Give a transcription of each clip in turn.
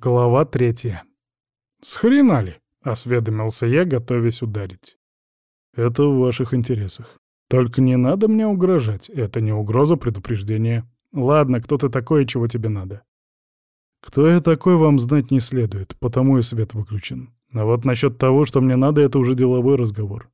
Глава третья. «С хрена ли?» — осведомился я, готовясь ударить. «Это в ваших интересах. Только не надо мне угрожать. Это не угроза, предупреждение. Ладно, кто ты такой и чего тебе надо?» «Кто я такой, вам знать не следует, потому и свет выключен. А вот насчет того, что мне надо, это уже деловой разговор.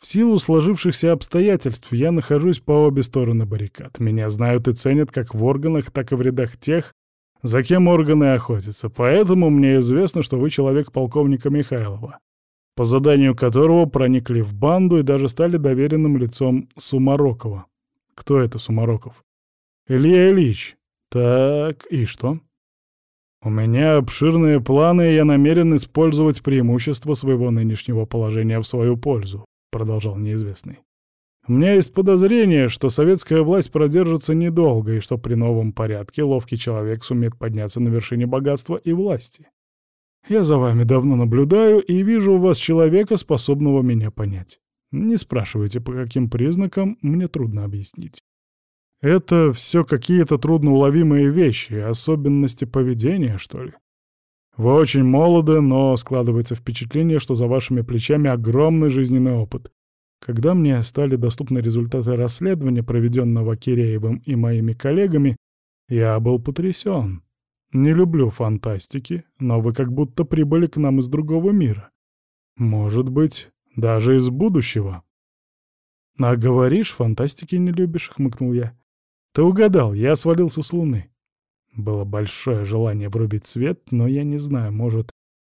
В силу сложившихся обстоятельств я нахожусь по обе стороны баррикад. Меня знают и ценят как в органах, так и в рядах тех, за кем органы охотятся, поэтому мне известно, что вы человек полковника Михайлова, по заданию которого проникли в банду и даже стали доверенным лицом Сумарокова. Кто это Сумароков? Илья Ильич. Так, и что? У меня обширные планы, и я намерен использовать преимущество своего нынешнего положения в свою пользу, продолжал неизвестный. У меня есть подозрение, что советская власть продержится недолго и что при новом порядке ловкий человек сумеет подняться на вершине богатства и власти. Я за вами давно наблюдаю и вижу у вас человека, способного меня понять. Не спрашивайте, по каким признакам, мне трудно объяснить. Это все какие-то трудноуловимые вещи, особенности поведения, что ли. Вы очень молоды, но складывается впечатление, что за вашими плечами огромный жизненный опыт. Когда мне стали доступны результаты расследования, проведенного Киреевым и моими коллегами, я был потрясен. Не люблю фантастики, но вы как будто прибыли к нам из другого мира. Может быть, даже из будущего. «А говоришь, фантастики не любишь», — хмыкнул я. «Ты угадал, я свалился с Луны». Было большое желание врубить свет, но я не знаю, может,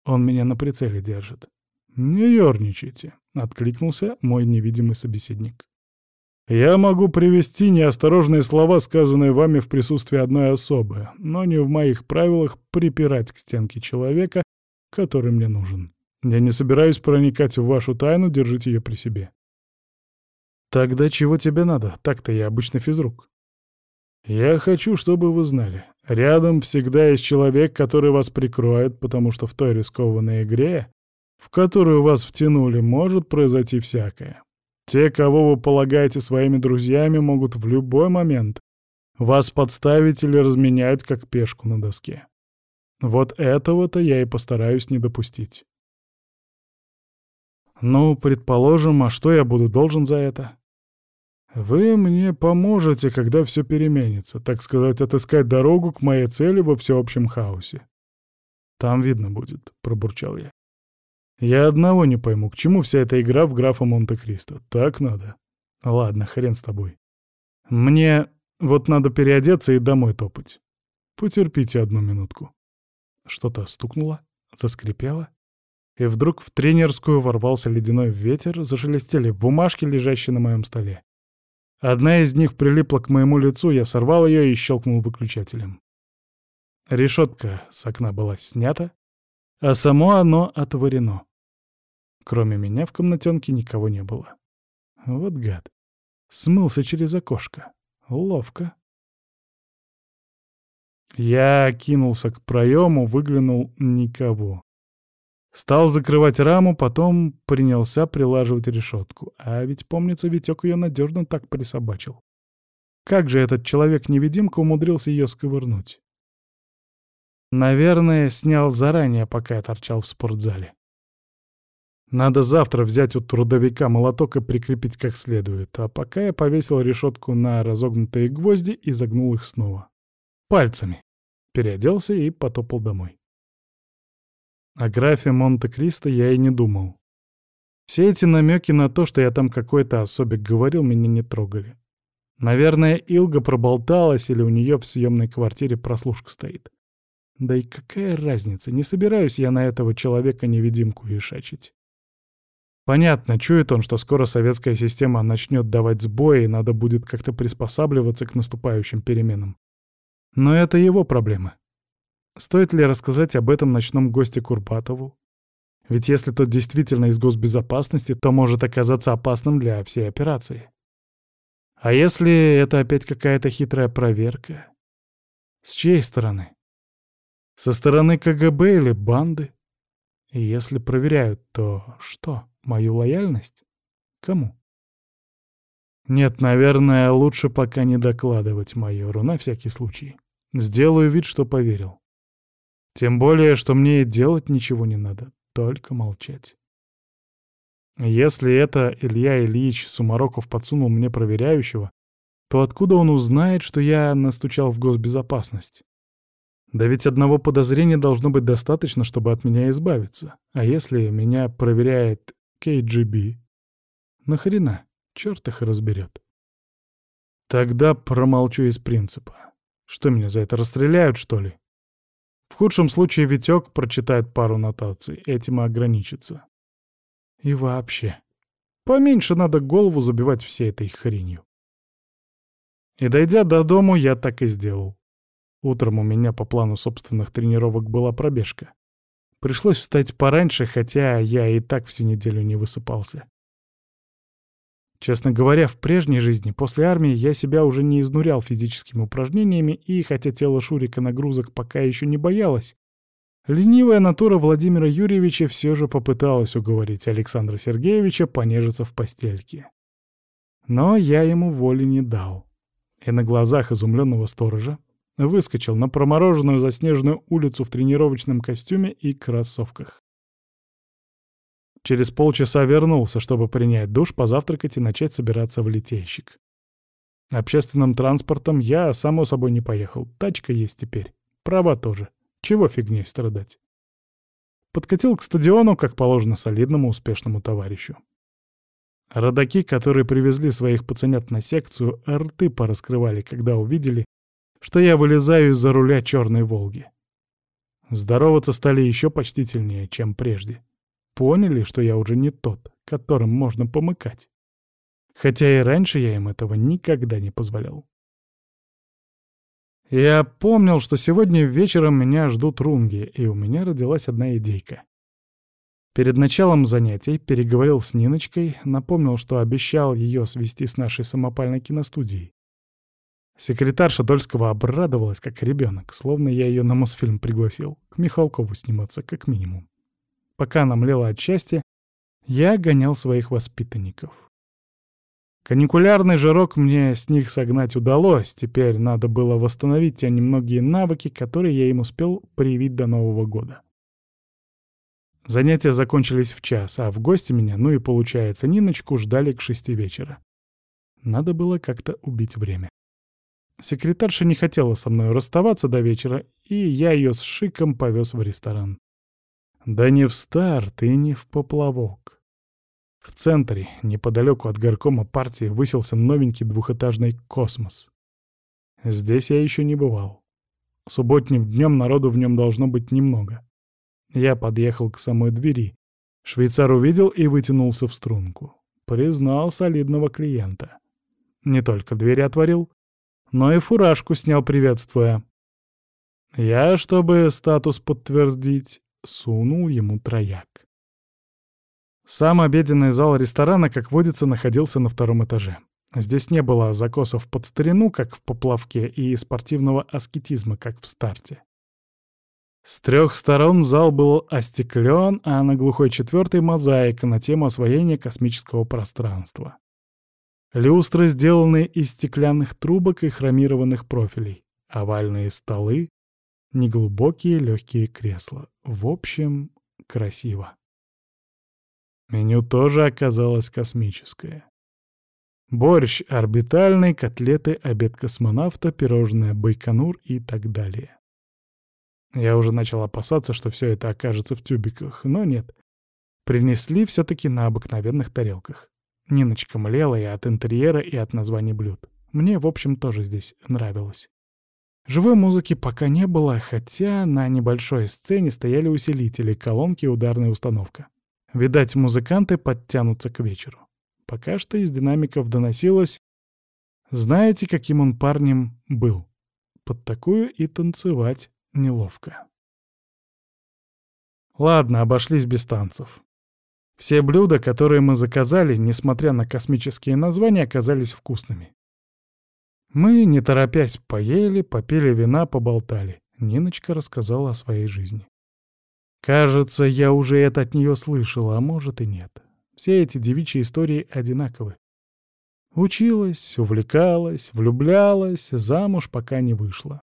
он меня на прицеле держит. «Не ерничайте», — откликнулся мой невидимый собеседник. «Я могу привести неосторожные слова, сказанные вами в присутствии одной особы, но не в моих правилах припирать к стенке человека, который мне нужен. Я не собираюсь проникать в вашу тайну, держите ее при себе». «Тогда чего тебе надо? Так-то я обычно физрук». «Я хочу, чтобы вы знали. Рядом всегда есть человек, который вас прикроет, потому что в той рискованной игре в которую вас втянули, может произойти всякое. Те, кого вы полагаете своими друзьями, могут в любой момент вас подставить или разменять, как пешку на доске. Вот этого-то я и постараюсь не допустить. Ну, предположим, а что я буду должен за это? Вы мне поможете, когда все переменится, так сказать, отыскать дорогу к моей цели во всеобщем хаосе. Там видно будет, пробурчал я. Я одного не пойму, к чему вся эта игра в графа Монте-Кристо. Так надо. Ладно, хрен с тобой. Мне вот надо переодеться и домой топать. Потерпите одну минутку. Что-то стукнуло, заскрипело, и вдруг в тренерскую ворвался ледяной ветер, зашелестели бумажки, лежащие на моем столе. Одна из них прилипла к моему лицу, я сорвал ее и щелкнул выключателем. Решетка с окна была снята, а само оно отворено. Кроме меня в комнатенке никого не было. Вот гад. Смылся через окошко. Ловко. Я кинулся к проему, выглянул — никого. Стал закрывать раму, потом принялся прилаживать решетку. А ведь, помнится, Витек ее надежно так присобачил. Как же этот человек-невидимка умудрился ее сковырнуть? Наверное, снял заранее, пока я торчал в спортзале. Надо завтра взять у трудовика молоток и прикрепить как следует, а пока я повесил решетку на разогнутые гвозди и загнул их снова. Пальцами. Переоделся и потопал домой. О графе Монте-Кристо я и не думал. Все эти намеки на то, что я там какой-то особик говорил, меня не трогали. Наверное, Илга проболталась или у нее в съемной квартире прослушка стоит. Да и какая разница, не собираюсь я на этого человека-невидимку ишачить. Понятно, чует он, что скоро советская система начнет давать сбои, и надо будет как-то приспосабливаться к наступающим переменам. Но это его проблемы. Стоит ли рассказать об этом ночном госте Курбатову? Ведь если тот действительно из госбезопасности, то может оказаться опасным для всей операции. А если это опять какая-то хитрая проверка? С чьей стороны? Со стороны КГБ или банды? И если проверяют, то что? Мою лояльность? Кому? Нет, наверное, лучше пока не докладывать майору, на всякий случай. Сделаю вид, что поверил. Тем более, что мне и делать ничего не надо, только молчать. Если это Илья Ильич Сумароков подсунул мне проверяющего, то откуда он узнает, что я настучал в госбезопасность? Да ведь одного подозрения должно быть достаточно, чтобы от меня избавиться. А если меня проверяет КГБ? Нахрена? Черт их разберет. Тогда промолчу из принципа. Что меня за это расстреляют, что ли? В худшем случае Витек прочитает пару нотаций, этим и ограничится. И вообще, поменьше надо голову забивать всей этой хренью. И дойдя до дому, я так и сделал. Утром у меня по плану собственных тренировок была пробежка. Пришлось встать пораньше, хотя я и так всю неделю не высыпался. Честно говоря, в прежней жизни, после армии, я себя уже не изнурял физическими упражнениями, и хотя тело Шурика нагрузок пока еще не боялось, ленивая натура Владимира Юрьевича все же попыталась уговорить Александра Сергеевича понежиться в постельке. Но я ему воли не дал. И на глазах изумленного сторожа выскочил на промороженную заснеженную улицу в тренировочном костюме и кроссовках. Через полчаса вернулся, чтобы принять душ, позавтракать и начать собираться в литейщик. Общественным транспортом я, само собой, не поехал. Тачка есть теперь. Права тоже. Чего фигней страдать? Подкатил к стадиону, как положено солидному успешному товарищу. Родаки, которые привезли своих пацанят на секцию, рты пораскрывали, когда увидели, что я вылезаю из-за руля черной «Волги». Здороваться стали еще почтительнее, чем прежде. Поняли, что я уже не тот, которым можно помыкать. Хотя и раньше я им этого никогда не позволял. Я помнил, что сегодня вечером меня ждут рунги, и у меня родилась одна идейка. Перед началом занятий переговорил с Ниночкой, напомнил, что обещал ее свести с нашей самопальной киностудией. Секретарша Дольского обрадовалась, как ребенок, словно я ее на Мосфильм пригласил, к Михалкову сниматься, как минимум. Пока она млела от счастья, я гонял своих воспитанников. Каникулярный жирок мне с них согнать удалось, теперь надо было восстановить те немногие навыки, которые я им успел привить до Нового года. Занятия закончились в час, а в гости меня, ну и получается, Ниночку ждали к шести вечера. Надо было как-то убить время. Секретарша не хотела со мной расставаться до вечера, и я ее с шиком повез в ресторан. Да не в старт и не в поплавок. В центре, неподалеку от горкома партии, высился новенький двухэтажный космос. Здесь я еще не бывал. Субботним днем народу в нем должно быть немного. Я подъехал к самой двери. Швейцар увидел и вытянулся в струнку. Признал солидного клиента. Не только двери отворил, но и фуражку снял, приветствуя. Я, чтобы статус подтвердить, сунул ему трояк. Сам обеденный зал ресторана, как водится, находился на втором этаже. Здесь не было закосов под старину, как в поплавке, и спортивного аскетизма, как в старте. С трех сторон зал был остеклен, а на глухой четвертой мозаика на тему освоения космического пространства. Люстры сделаны из стеклянных трубок и хромированных профилей. Овальные столы, неглубокие легкие кресла. В общем, красиво. Меню тоже оказалось космическое. Борщ орбитальный, котлеты, обед космонавта, пирожное Байконур и так далее. Я уже начал опасаться, что все это окажется в тюбиках, но нет. Принесли все-таки на обыкновенных тарелках. Ниночка млела и от интерьера, и от названий блюд. Мне, в общем, тоже здесь нравилось. Живой музыки пока не было, хотя на небольшой сцене стояли усилители, колонки и ударная установка. Видать, музыканты подтянутся к вечеру. Пока что из динамиков доносилось «Знаете, каким он парнем был? Под такую и танцевать неловко». Ладно, обошлись без танцев. Все блюда, которые мы заказали, несмотря на космические названия, оказались вкусными. Мы, не торопясь, поели, попили вина, поболтали. Ниночка рассказала о своей жизни. Кажется, я уже это от нее слышал, а может и нет. Все эти девичьи истории одинаковы. Училась, увлекалась, влюблялась, замуж пока не вышла.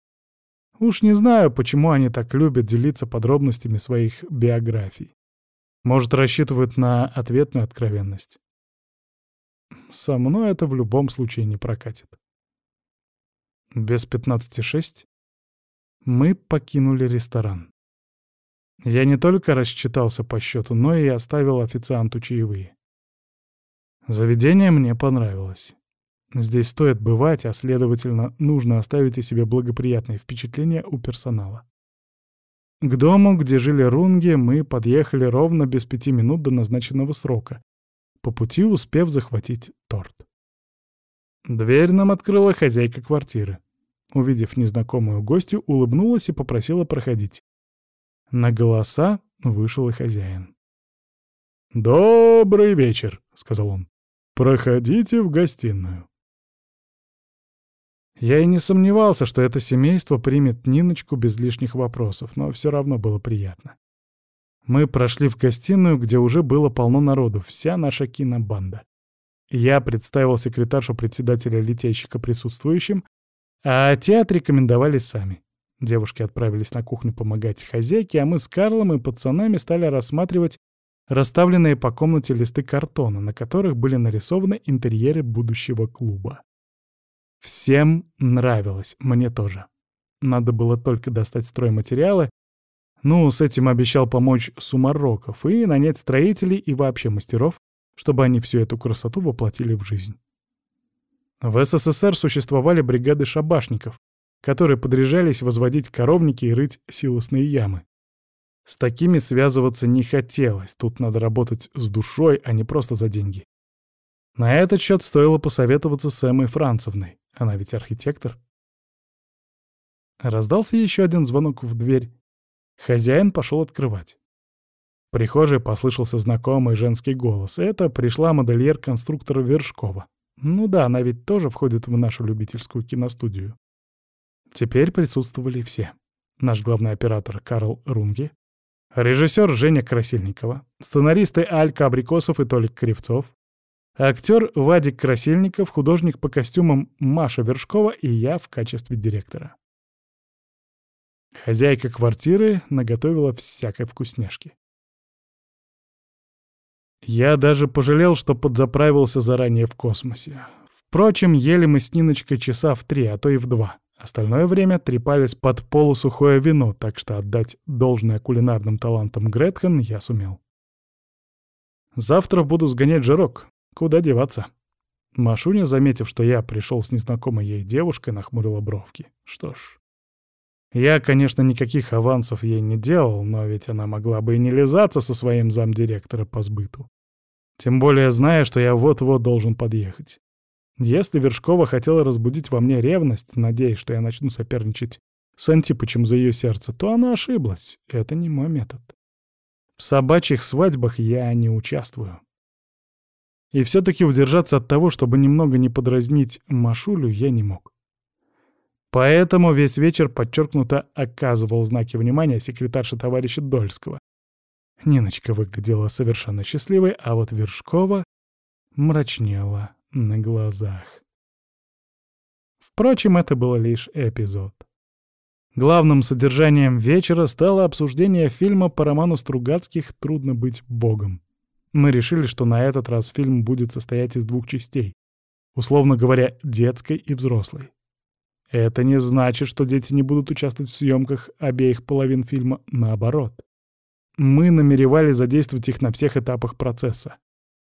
Уж не знаю, почему они так любят делиться подробностями своих биографий. Может, рассчитывают на ответную откровенность. Со мной это в любом случае не прокатит. Без пятнадцати шесть мы покинули ресторан. Я не только рассчитался по счету, но и оставил официанту чаевые. Заведение мне понравилось. Здесь стоит бывать, а следовательно, нужно оставить о себе благоприятные впечатления у персонала. К дому, где жили рунги, мы подъехали ровно без пяти минут до назначенного срока, по пути успев захватить торт. Дверь нам открыла хозяйка квартиры. Увидев незнакомую гостью, улыбнулась и попросила проходить. На голоса вышел и хозяин. «Добрый вечер», — сказал он. «Проходите в гостиную». Я и не сомневался, что это семейство примет Ниночку без лишних вопросов, но все равно было приятно. Мы прошли в гостиную, где уже было полно народу, вся наша кинобанда. Я представил секретаршу председателя летейщика присутствующим, а те отрекомендовали сами. Девушки отправились на кухню помогать хозяйке, а мы с Карлом и пацанами стали рассматривать расставленные по комнате листы картона, на которых были нарисованы интерьеры будущего клуба. Всем нравилось, мне тоже. Надо было только достать стройматериалы, ну, с этим обещал помочь Сумароков и нанять строителей и вообще мастеров, чтобы они всю эту красоту воплотили в жизнь. В СССР существовали бригады шабашников, которые подряжались возводить коровники и рыть силосные ямы. С такими связываться не хотелось, тут надо работать с душой, а не просто за деньги. На этот счет стоило посоветоваться с Эммой Францевной, она ведь архитектор. Раздался еще один звонок в дверь. Хозяин пошел открывать. В прихожей послышался знакомый женский голос. Это пришла модельер конструктора Вершкова. Ну да, она ведь тоже входит в нашу любительскую киностудию. Теперь присутствовали все. Наш главный оператор Карл Рунге, режиссер Женя Красильникова, сценаристы Алька Абрикосов и Толик Кривцов, актер Вадик Красильников, художник по костюмам Маша Вершкова и я в качестве директора. Хозяйка квартиры наготовила всякой вкусняшки. Я даже пожалел, что подзаправился заранее в космосе. Впрочем, ели мы с Ниночкой часа в три, а то и в два. Остальное время трепались под полусухое вино, так что отдать должное кулинарным талантам Гретхен я сумел. Завтра буду сгонять жирок. Куда деваться? Машуня, заметив, что я пришел с незнакомой ей девушкой, нахмурила бровки. Что ж, я, конечно, никаких авансов ей не делал, но ведь она могла бы и не лизаться со своим замдиректора по сбыту. Тем более зная, что я вот-вот должен подъехать. Если Вершкова хотела разбудить во мне ревность, надеясь, что я начну соперничать с Антипычем за ее сердце, то она ошиблась. Это не мой метод. В собачьих свадьбах я не участвую. И все-таки удержаться от того, чтобы немного не подразнить Машулю, я не мог. Поэтому весь вечер подчеркнуто оказывал знаки внимания секретарше товарища Дольского. Ниночка выглядела совершенно счастливой, а вот Вершкова мрачнела на глазах. Впрочем, это был лишь эпизод. Главным содержанием вечера стало обсуждение фильма по роману Стругацких «Трудно быть богом». Мы решили, что на этот раз фильм будет состоять из двух частей, условно говоря, детской и взрослой. Это не значит, что дети не будут участвовать в съемках обеих половин фильма, наоборот. Мы намеревались задействовать их на всех этапах процесса.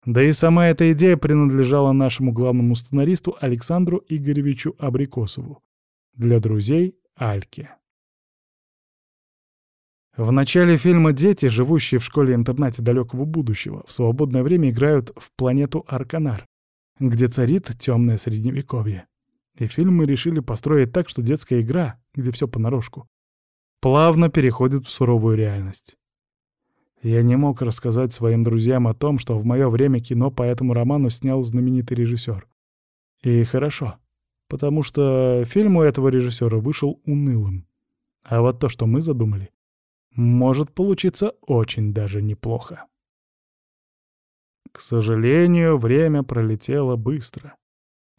Да и сама эта идея принадлежала нашему главному сценаристу Александру Игоревичу Абрикосову. Для друзей — Альке. В начале фильма дети, живущие в школе-интернате далекого будущего, в свободное время играют в планету Арканар, где царит темное средневековье. И фильм мы решили построить так, что детская игра, где все понарошку, плавно переходит в суровую реальность. Я не мог рассказать своим друзьям о том, что в мое время кино по этому роману снял знаменитый режиссер. И хорошо, потому что фильм у этого режиссера вышел унылым. А вот то, что мы задумали, может получиться очень даже неплохо. К сожалению, время пролетело быстро.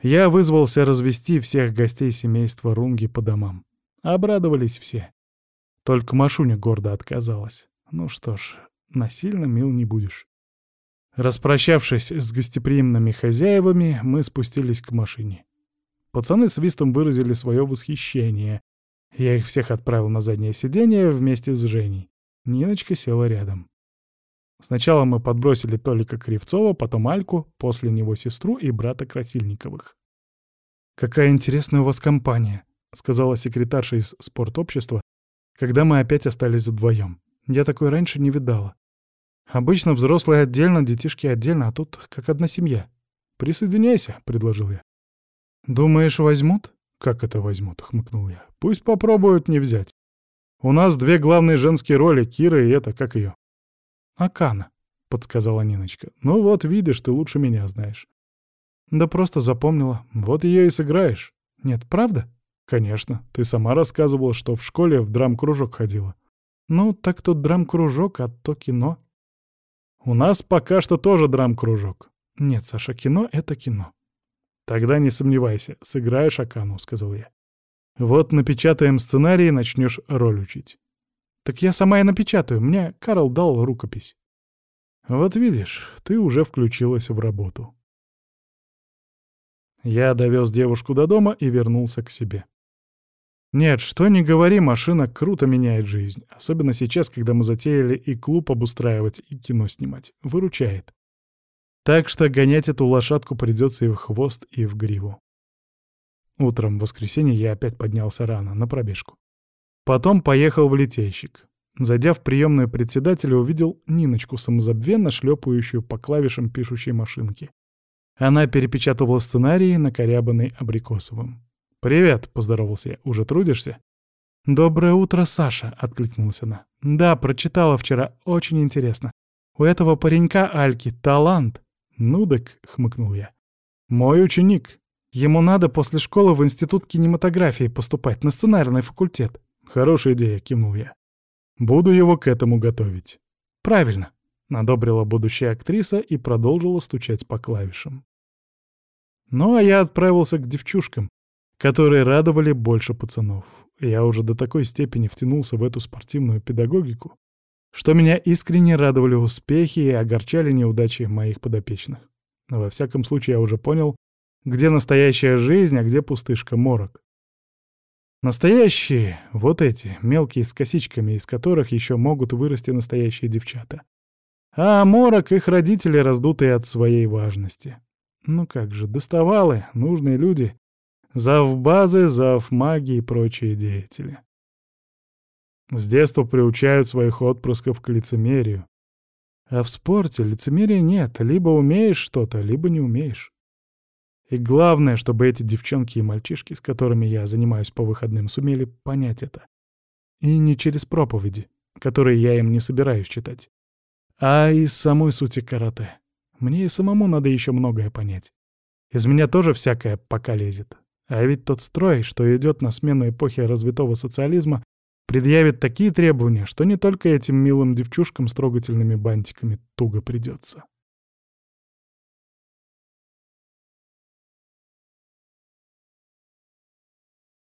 Я вызвался развести всех гостей семейства Рунги по домам. Обрадовались все. Только Машуня гордо отказалась. Ну что ж, насильно мил не будешь. Распрощавшись с гостеприимными хозяевами, мы спустились к машине. Пацаны свистом выразили свое восхищение. Я их всех отправил на заднее сиденье вместе с Женей. Ниночка села рядом. Сначала мы подбросили Толика Кривцова, потом Альку, после него сестру и брата Красильниковых. «Какая интересная у вас компания», — сказала секретарша из спортобщества, когда мы опять остались вдвоем. «Я такой раньше не видала. Обычно взрослые отдельно, детишки отдельно, а тут как одна семья. Присоединяйся», — предложил я. «Думаешь, возьмут?» «Как это возьмут?» — хмыкнул я. «Пусть попробуют не взять. У нас две главные женские роли, Кира и это, как ее?» «Акана», — подсказала Ниночка. «Ну вот, видишь, ты лучше меня знаешь». «Да просто запомнила. Вот ее и сыграешь». «Нет, правда?» «Конечно. Ты сама рассказывала, что в школе в драм-кружок ходила». «Ну, так тут драм-кружок, а то кино». «У нас пока что тоже драм-кружок». «Нет, Саша, кино — это кино». «Тогда не сомневайся, сыграешь Акану», — сказал я. «Вот напечатаем сценарий и начнешь роль учить». «Так я сама и напечатаю, мне Карл дал рукопись». «Вот видишь, ты уже включилась в работу». Я довез девушку до дома и вернулся к себе. Нет, что ни говори, машина круто меняет жизнь. Особенно сейчас, когда мы затеяли и клуб обустраивать, и кино снимать. Выручает. Так что гонять эту лошадку придется и в хвост, и в гриву. Утром в воскресенье я опять поднялся рано, на пробежку. Потом поехал в литейщик. Зайдя в приемную председателя, увидел Ниночку, самозабвенно шлепающую по клавишам пишущей машинки. Она перепечатывала сценарии, накорябанный Абрикосовым. «Привет», — поздоровался я, — «уже трудишься?» «Доброе утро, Саша», — откликнулась она. «Да, прочитала вчера, очень интересно. У этого паренька Альки талант». «Ну так», — хмыкнул я. «Мой ученик. Ему надо после школы в институт кинематографии поступать, на сценарный факультет». «Хорошая идея», — кивнул я. «Буду его к этому готовить». «Правильно», — надобрила будущая актриса и продолжила стучать по клавишам. Ну, а я отправился к девчушкам, которые радовали больше пацанов. Я уже до такой степени втянулся в эту спортивную педагогику, что меня искренне радовали успехи и огорчали неудачи моих подопечных. Но во всяком случае я уже понял, где настоящая жизнь, а где пустышка, морок. Настоящие — вот эти, мелкие с косичками, из которых еще могут вырасти настоящие девчата. А морок — их родители, раздутые от своей важности. Ну как же, доставалы, нужные люди, завбазы, завмаги и прочие деятели. С детства приучают своих отпрысков к лицемерию. А в спорте лицемерия нет, либо умеешь что-то, либо не умеешь. И главное, чтобы эти девчонки и мальчишки, с которыми я занимаюсь по выходным, сумели понять это. И не через проповеди, которые я им не собираюсь читать, а из самой сути карате. Мне и самому надо еще многое понять. Из меня тоже всякое пока лезет. А ведь тот строй, что идет на смену эпохи развитого социализма, предъявит такие требования, что не только этим милым девчушкам с трогательными бантиками туго придется.